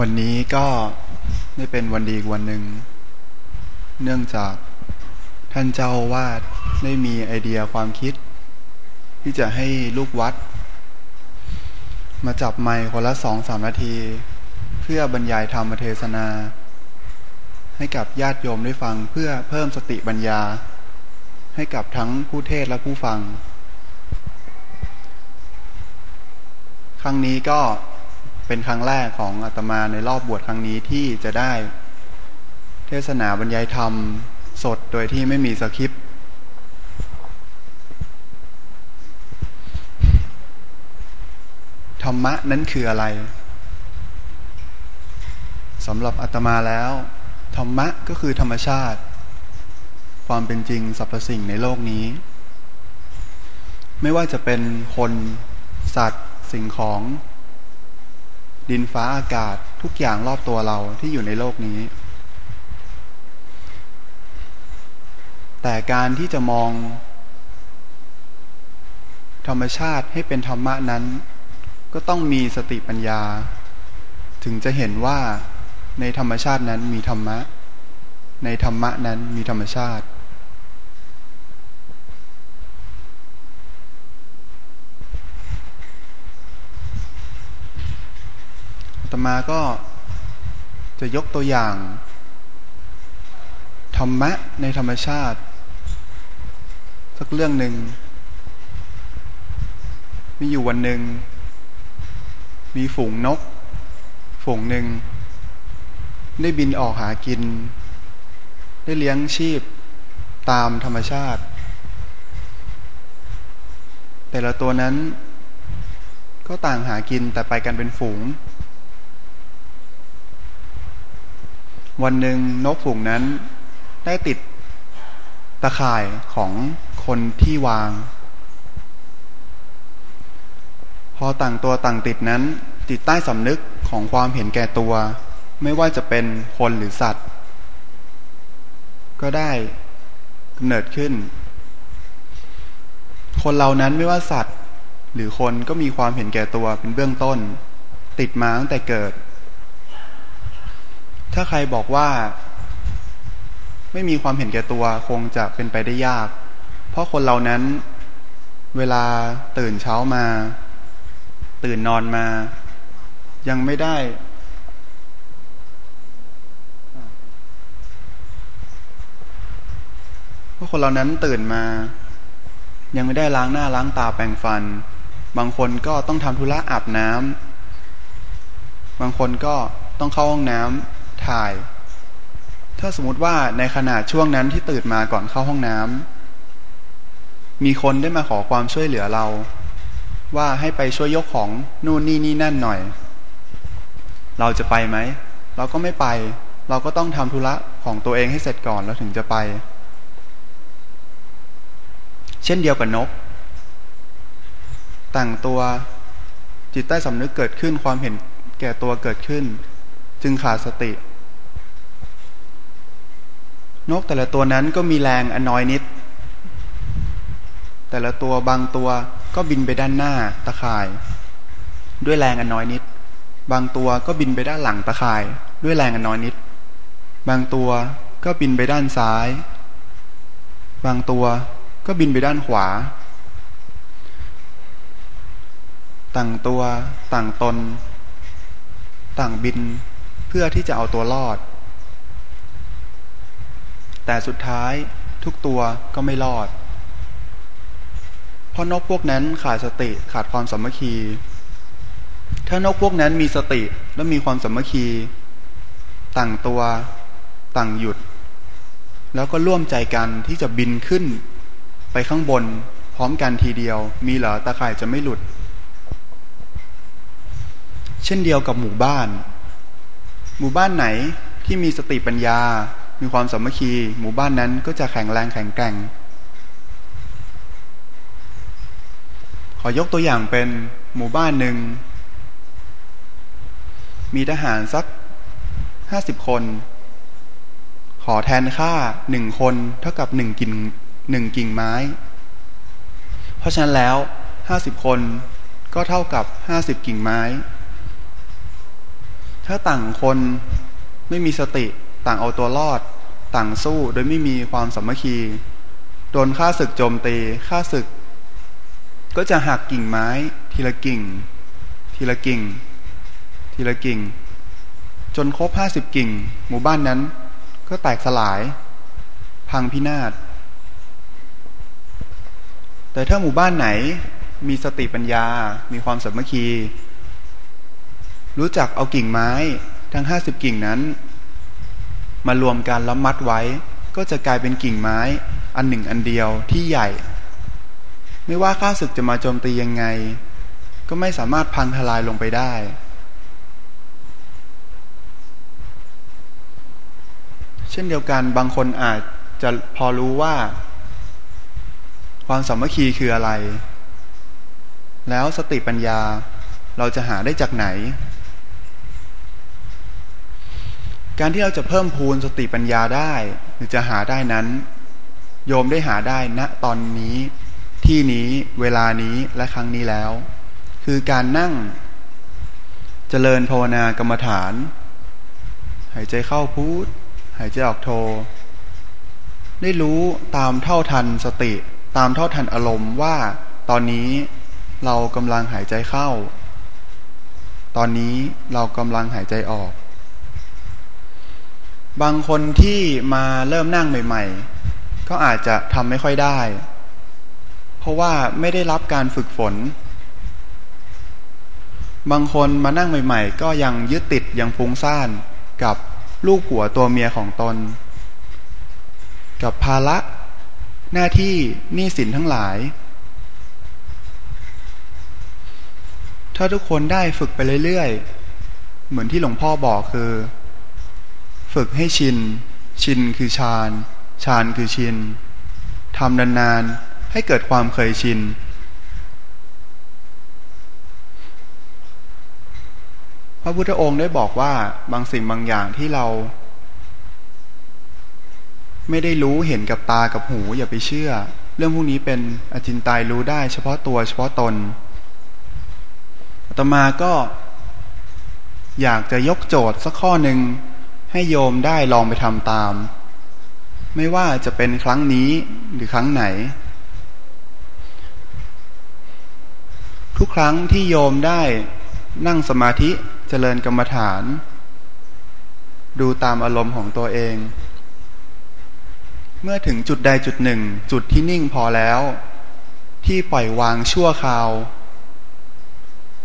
วันนี้ก็ไม่เป็นวันดีวันหนึ่ง เนื่องจากท่านเจ้าวาดได้มีไอเดียความคิด ที่จะให้ลูกวัด มาจับไมค์คนละสองสามนาที เพื่อบรรยายธรรมเทศนา ให้กับญาติโยมได้ฟังเพื่อเพิ่มสติปัญญา ให้กับทั้งผู้เทศและผู้ฟัง ครั้งนี้ก็ เป็นครั้งแรกของอาตมาในรอบบวชครั้งนี้ที่จะได้ เทศนาบรรยายธรรมสดโดยที่ไม่มีสคริปต์ธรรมะนั้นคืออะไรสำหรับอาตมาแล้ว ธรรมะก็คือธรรมชาติ ความเป็นจริงสรรพสิ่งในโลกนี้ ไม่ว่าจะเป็นคน สัตว์ สิ่งของ ดินฟ้าอากาศทุกอย่างรอบตัวเราที่อยู่ในโลกนี้ แต่การที่จะมอง ธรรมชาติให้เป็นธรรมะนั้น ก็ต้องมีสติปัญญา ถึงจะเห็นว่าในธรรมชาตินั้นมีธรรมะ ในธรรมะนั้นมีธรรมชาติ มาก็จะยกตัวอย่าง ธรรมะในธรรมชาติ สักเรื่องหนึ่ง มีอยู่วันหนึ่ง มีฝูงนก ฝูงหนึ่ง ได้บินออกหากิน ได้เลี้ยงชีพตามธรรมชาติ แต่ละตัวนั้นก็ต่างหากินแต่ไปกันเป็นฝูง วันหนึ่งนกฝูงนั้นได้ติดตะข่ายของคนที่วาง พอต่างตัวต่างติดนั้น ติดใต้สำนึกของความเห็นแก่ตัว ไม่ว่าจะเป็นคนหรือสัตว์ ก็ได้กำเนิดขึ้น คนเหล่านั้นไม่ว่าสัตว์ หรือคนก็มีความเห็นแก่ตัวเป็นเบื้องต้น ติดมาตั้งแต่เกิด ถ้าใครบอกว่า ไม่มีความเห็นแก่ตัวคงจะเป็นไปได้ยาก เพราะคนเรานั้น เวลาตื่นเช้ามา ตื่นนอนมา ยังไม่ได้ เพราะคนเรานั้นตื่นมา ยังไม่ได้ล้างหน้าล้างตาแปรงฟัน บางคนก็ต้องทำธุระอาบน้ำบางคนก็ต้องเข้าห้องน้ำ ถ่าย ถ้าสมมติว่าในขณะช่วงนั้นที่ตื่นมาก่อนเข้าห้องน้ำมีคนได้มาขอความช่วยเหลือเรา ว่าให้ไปช่วยยกของนู่นนี่นี่นั่นหน่อย เราจะไปไหม เราก็ไม่ไป เราก็ต้องทำธุระของตัวเองให้เสร็จก่อนแล้วถึงจะไป เช่นเดียวกับนก ต่างตัวจิตใต้สำนึกเกิดขึ้นความเห็นแก่ตัวเกิดขึ้น จึงขาดสติ นกแต่ละตัวนั้นก็มีแรงอนน้อยนิด แต่ละตัวบางตัวก็บินไปด้านหน้าตะข่าย ด้วยแรงอนน้อยนิด บางตัวก็บินไปด้านหลังตะข่าย ด้วยแรงอนน้อยนิด บางตัวก็บินไปด้านซ้าย บางตัวก็บินไปด้านขวา ต่างตัวต่างตน ต่างบินเพื่อที่จะเอาตัวรอด แต่สุดท้ายทุกตัวก็ไม่รอด เพราะนกพวกนั้นขาดสติขาดความสามัคคี ถ้านกพวกนั้นมีสติและมีความสามัคคี ต่างตัวต่างหยุด แล้วก็ร่วมใจกันที่จะบินขึ้น ไปข้างบน พร้อมกันทีเดียว มีเหรอตาข่ายจะไม่หลุด เช่นเดียวกับหมู่บ้าน หมู่บ้านไหนที่มีสติปัญญา มีความสามัคคี หมู่บ้านนั้นก็จะแข็งแรงแข็งแกร่ง ขอยกตัวอย่างเป็นหมู่บ้านหนึ่ง มีทหารสักห้าสิบคน ขอแทนค่าหนึ่งคนเท่ากับหนึ่งกิ่งหนึ่งกิ่งไม้ เพราะฉะนั้นแล้วห้าสิบคนก็เท่ากับห้าสิบกิ่งไม้ถถ้าต่างคนไม่มีสติ ต่างเอาตัวรอด ต่างสู้โดยไม่มีความสามัคคีโดนข้าศึกโจมตีข้าศึก ก็จะหักกิ่งไม้ ทีละกิ่ง ทีละกิ่ง ทีละกิ่ง จนครบห้าสิบกิ่ง หมู่บ้านนั้น ก็แตกสลาย พังพินาศแต่ถ้าหมู่บ้านไหนมีสติปัญญา มีความสามัคคี รู้จักเอากิ่งไม้ ทั้งห้าสิบกิ่งนั้น มารวมกันแล้วมัดไว้ ก็จะกลายเป็นกิ่งไม้ อันหนึ่งอันเดียวที่ใหญ่ ไม่ว่าข้าศึกจะมาโจมตียังไง ก็ไม่สามารถพังทลายลงไปได้ เช่นเดียวกันบางคนอาจจะพอรู้ว่า ความสามัคคีคืออะไร แล้วสติปัญญาเราจะหาได้จากไหน การที่เราจะเพิ่มพูนสติปัญญาได้ หรือจะหาได้นั้น โยมได้หาได้ณตอนนี้ที่นี้เวลานี้และครั้งนี้แล้ว คือการนั่งเจริญภาวนากรรมฐาน หายใจเข้าพูด หายใจออกโท ได้รู้ตามเท่าทันสติ ตามเท่าทันอารมณ์ว่า ตอนนี้เรากำลังหายใจเข้า ตอนนี้เรากำลังหายใจออก บางคนที่มาเริ่มนั่งใหม่ ๆ ก็อาจจะทำไม่ค่อยได้ เพราะว่าไม่ได้รับการฝึกฝน บางคนมานั่งใหม่ ๆ ก็ยังยึดติดยังฟุ้งซ่านกับลูกผัวตัวเมียของตน กับภาระหน้าที่หนี้สินทั้งหลาย ถ้าทุกคนได้ฝึกไปเรื่อยๆ เหมือนที่หลวงพ่อบอกคือ ฝึกให้ชิน ชินคือฌาน ฌานคือชินทำนานๆ ให้เกิดความเคยชิน พระพุทธองค์ได้บอกว่าบางสิ่งบางอย่างที่เรา ไม่ได้รู้เห็นกับตากับหูอย่าไปเชื่อ เรื่องพวกนี้เป็นอจินตายรู้ได้เฉพาะตัวเฉพาะตนอาตมาก็อยากจะยกโจทย์สักข้อหนึ่ง ให้โยมได้ลองไปทำตาม ไม่ว่าจะเป็นครั้งนี้หรือครั้งไหน ทุกครั้งที่โยมได้นั่งสมาธิเจริญกรรมฐาน ดูตามอารมณ์ของตัวเอง เมื่อถึงจุดใดจุดหนึ่ง จุดที่นิ่งพอแล้ว ที่ปล่อยวางชั่วคราว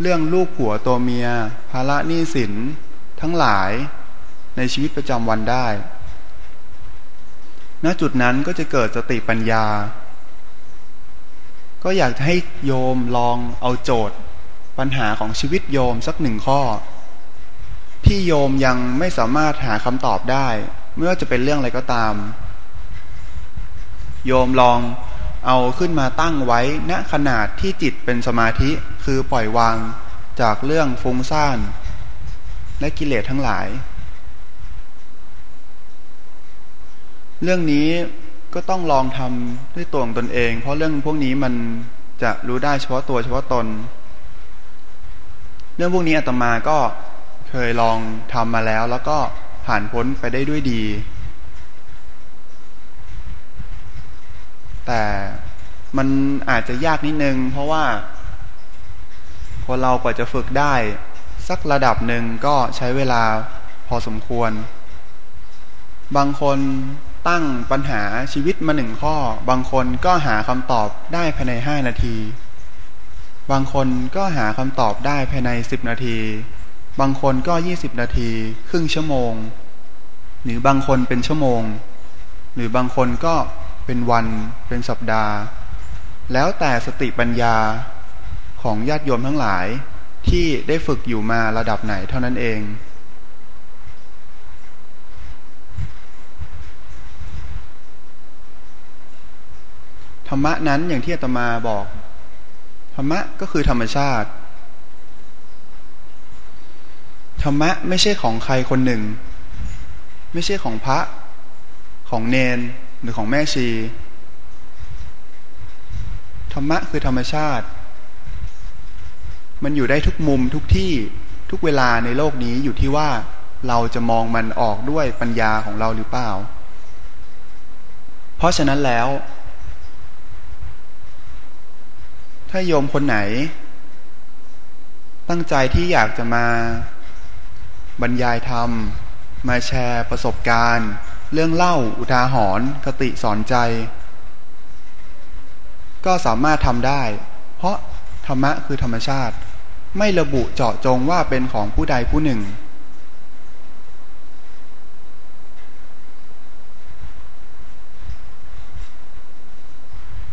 เรื่องลูกผัวตัวเมียภาระหนี้สินทั้งหลาย ในชีวิตประจำวันได้ ณ จุดนั้นก็จะเกิดสติปัญญา ก็อยากให้โยมลองเอาโจทย์ ปัญหาของชีวิตโยมสักหนึ่งข้อ ที่โยมยังไม่สามารถหาคำตอบได้ไม่ว่าจะเป็นเรื่องอะไรก็ตาม โยมลองเอาขึ้นมาตั้งไว้ณขนาดที่จิตเป็นสมาธิคือปล่อยวางจากเรื่องฟุ้งซ่าน และกิเลสทั้งหลาย เรื่องนี้ก็ต้องลองทำด้วยตัวของตนเอง เพราะเรื่องพวกนี้มันจะรู้ได้เฉพาะตัวเฉพาะตน เรื่องพวกนี้อาตมาก็เคยลองทำมาแล้ว แล้วก็ผ่านพ้นไปได้ด้วยดี แต่มันอาจจะยากนิดนึง เพราะว่าคนเรากว่าจะฝึกได้ สักระดับหนึ่งก็ใช้เวลาพอสมควร บางคน ตั้งปัญหาชีวิตมาหนึ่งข้อ บางคนก็หาคำตอบได้ภายในห้านาที บางคนก็หาคำตอบได้ภายในสิบนาที บางคนก็ยี่สิบนาที ครึ่งชั่วโมง หรือบางคนเป็นชั่วโมง หรือบางคนก็เป็นวันเป็นสัปดาห์ แล้วแต่สติปัญญาของญาติโยมทั้งหลายที่ได้ฝึกอยู่มาระดับไหนเท่านั้นเอง ธรรมะนั้นอย่างที่อาตมาบอก ธรรมะก็คือธรรมชาติ ธรรมะไม่ใช่ของใครคนหนึ่ง ไม่ใช่ของพระ ของเนนหรือของแม่ชี ธรรมะคือธรรมชาติ มันอยู่ได้ทุกมุมทุกที่ทุกเวลาในโลกนี้อยู่ที่ว่าเราจะมองมันออกด้วยปัญญาของเราหรือเปล่า เพราะฉะนั้นแล้ว ถ้าโยมคนไหน ตั้งใจที่อยากจะมาบรรยายธรรม มาแชร์ประสบการณ์ เรื่องเล่าอุทาหรณ์คติสอนใจ ก็สามารถทำได้ เพราะธรรมะคือธรรมชาติ ไม่ระบุเจาะจงว่าเป็นของผู้ใดผู้หนึ่ง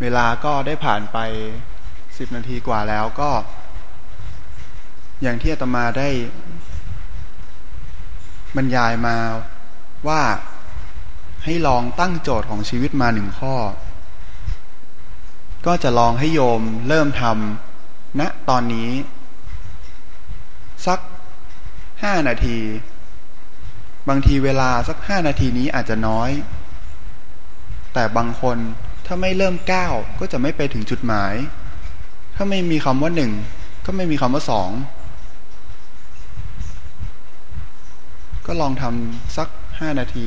เวลาก็ได้ผ่านไป สิบนาทีกว่าแล้วก็ อย่างที่อาตมาได้บรรยายมาว่าให้ลองตั้งโจทย์ของชีวิตมาหนึ่งข้อ ก็จะลองให้โยมเริ่มทำณนะตอนนี้ สักห้านาที บางทีเวลาสักห้านาทีนี้อาจจะน้อย แต่บางคนถ้าไม่เริ่มก้าวก็จะไม่ไปถึงจุดหมาย ถ้าไม่มีคำว่าหนึ่งก็ไม่มีคำว่าสองก็ลองทำสักห้านาที